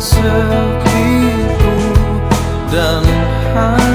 sepiku dan hati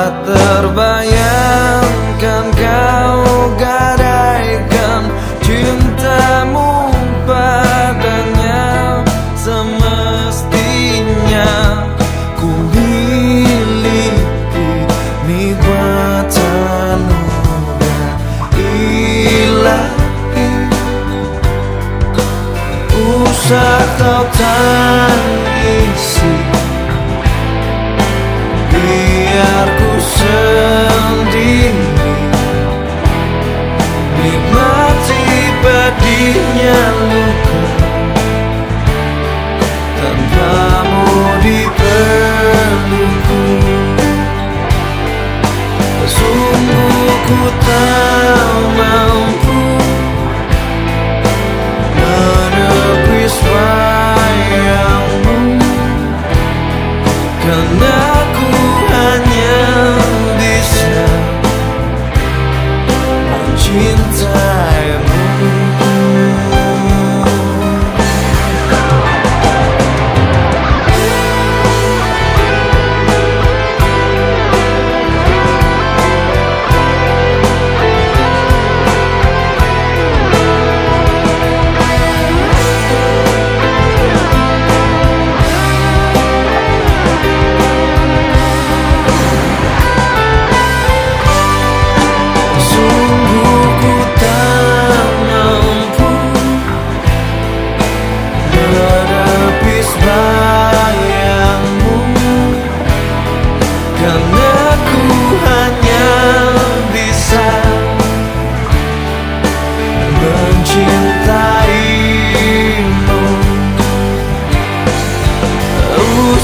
Terbayangkan kau gadaikan cintamu padanya Semestinya. Ku miliki nikmat anugerah ilahi. Usah kau tangisi sendiri Nikmati pedihnya luka Tanpamu di pelukku Sungguh ku tak mampu Menepis bayangmu Karena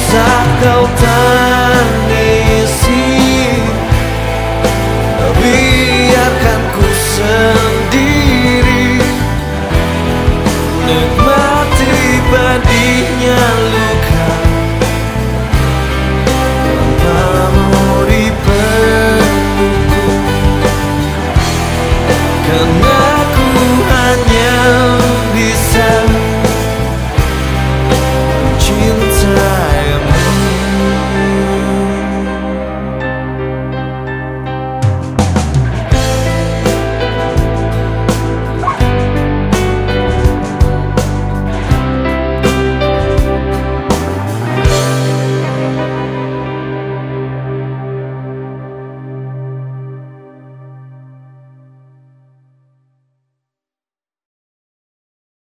Saat kau tangisi Biarkan ku sendiri. Nikmati pedihnya luka Memori penuhku Karena ku